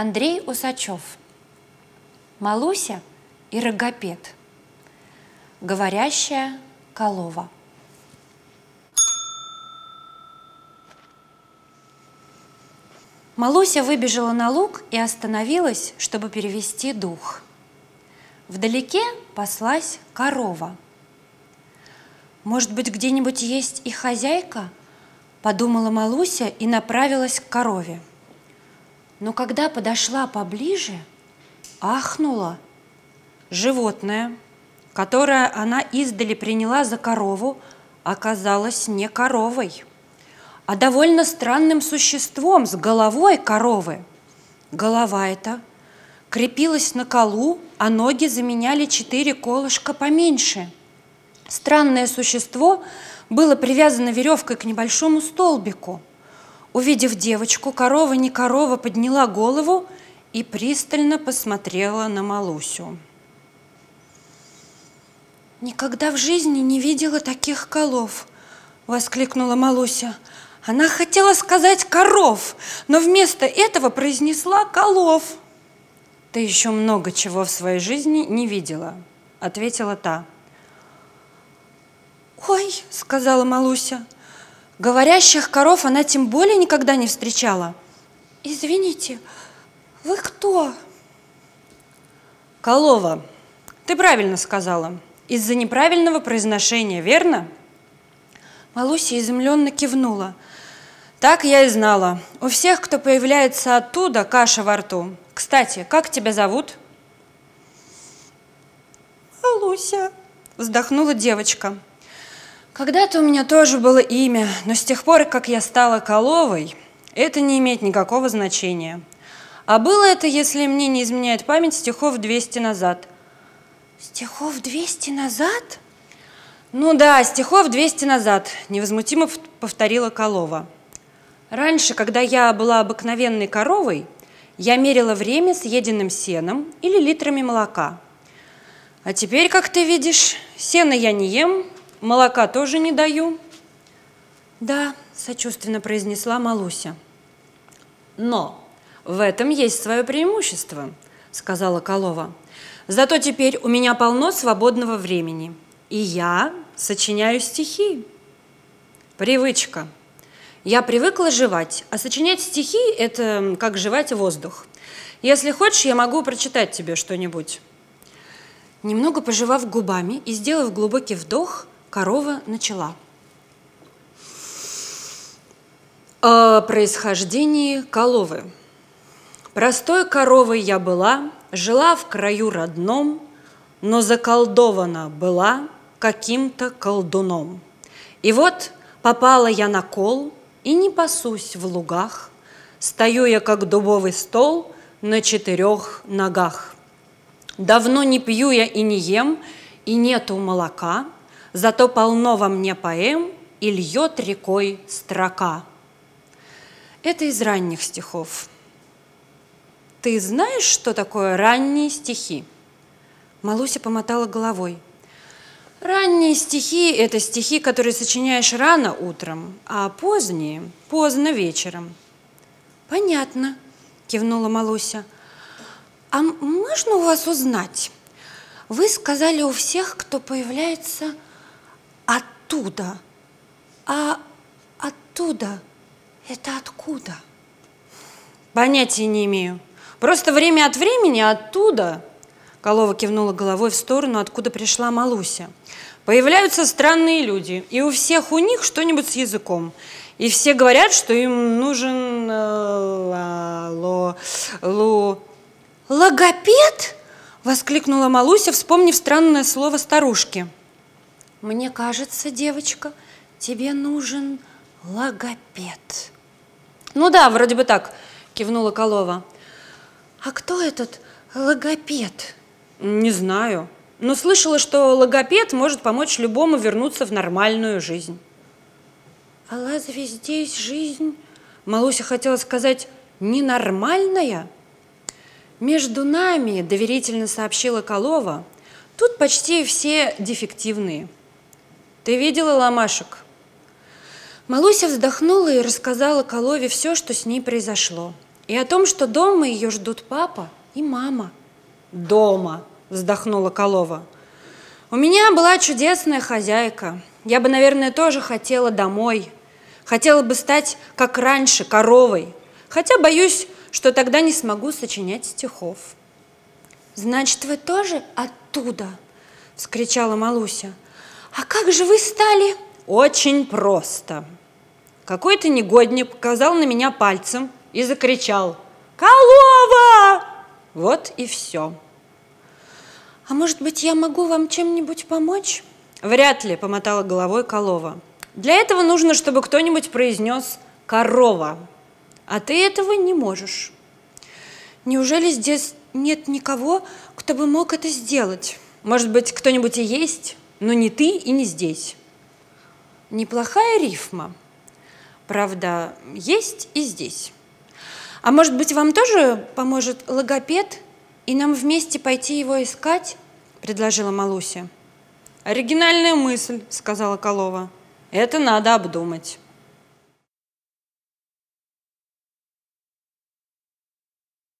Андрей Усачев. Малуся и Рогопед. Говорящая Колова. Малуся выбежала на луг и остановилась, чтобы перевести дух. Вдалеке паслась корова. «Может быть, где-нибудь есть и хозяйка?» – подумала Малуся и направилась к корове. Но когда подошла поближе, ахнула. Животное, которое она издали приняла за корову, оказалось не коровой, а довольно странным существом с головой коровы. Голова эта крепилась на колу, а ноги заменяли четыре колышка поменьше. Странное существо было привязано веревкой к небольшому столбику – Увидев девочку, корова не корова подняла голову и пристально посмотрела на Малусю. «Никогда в жизни не видела таких колов!» – воскликнула Малуся. Она хотела сказать «коров», но вместо этого произнесла «колов». «Ты еще много чего в своей жизни не видела», – ответила та. «Ой», – сказала Малуся, – Говорящих коров она тем более никогда не встречала. Извините, вы кто? Колова, ты правильно сказала. Из-за неправильного произношения, верно? Малуся изумленно кивнула. Так я и знала. У всех, кто появляется оттуда, каша во рту. Кстати, как тебя зовут? Малуся, вздохнула девочка. Когда-то у меня тоже было имя, но с тех пор, как я стала Коловой, это не имеет никакого значения. А было это, если мне не изменяет память, стихов 200 назад. Стихов 200 назад? Ну да, стихов 200 назад, невозмутимо повторила Колова. Раньше, когда я была обыкновенной коровой, я мерила время съеденным сеном или литрами молока. А теперь, как ты видишь, сена я не ем, Молока тоже не даю. Да, сочувственно произнесла Малуся. Но в этом есть свое преимущество, сказала Колова. Зато теперь у меня полно свободного времени, и я сочиняю стихи. Привычка. Я привыкла жевать, а сочинять стихи – это как жевать воздух. Если хочешь, я могу прочитать тебе что-нибудь. Немного пожевав губами и сделав глубокий вдох, Корова начала. О происхождении коловы. Простой коровой я была, жила в краю родном, но заколдована была каким-то колдуном. И вот попала я на кол и не пасусь в лугах, стою я, как дубовый стол, на четырех ногах. Давно не пью я и не ем, и нету молока – Зато полно во мне поэм и льет рекой строка. Это из ранних стихов. Ты знаешь, что такое ранние стихи? Малуся помотала головой. Ранние стихи – это стихи, которые сочиняешь рано утром, а поздние – поздно вечером. Понятно, кивнула Малуся. А можно у вас узнать? Вы сказали у всех, кто появляется оттуда. А оттуда это откуда? Понятия не имею. Просто время от времени оттуда, Колова кивнула головой в сторону, откуда пришла Малуся, появляются странные люди, и у всех у них что-нибудь с языком. И все говорят, что им нужен э, ло, ло... логопед? Воскликнула Малуся, вспомнив странное слово старушки. Мне кажется, девочка, тебе нужен логопед. Ну да, вроде бы так, кивнула Колова. А кто этот логопед? Не знаю, но слышала, что логопед может помочь любому вернуться в нормальную жизнь. А разве здесь жизнь, Малуся хотела сказать, ненормальная? Между нами, доверительно сообщила Колова, тут почти все дефективные – ты видела ломашек? Малуся вздохнула и рассказала Колове все, что с ней произошло. И о том, что дома ее ждут папа и мама. Дома, вздохнула Колова. У меня была чудесная хозяйка. Я бы, наверное, тоже хотела домой. Хотела бы стать, как раньше, коровой. Хотя боюсь, что тогда не смогу сочинять стихов. «Значит, вы тоже оттуда?» – вскричала Малуся. «А как же вы стали?» «Очень просто». Какой-то негодник показал на меня пальцем и закричал «Колова!» Вот и все. «А может быть, я могу вам чем-нибудь помочь?» Вряд ли, помотала головой Колова. Для этого нужно, чтобы кто-нибудь произнес «корова». А ты этого не можешь. Неужели здесь нет никого, кто бы мог это сделать? Может быть, кто-нибудь и есть, но не ты и не здесь. Неплохая рифма. Правда, есть и здесь. А может быть, вам тоже поможет логопед, и нам вместе пойти его искать? Предложила Малуся. Оригинальная мысль, сказала Колова. Это надо обдумать.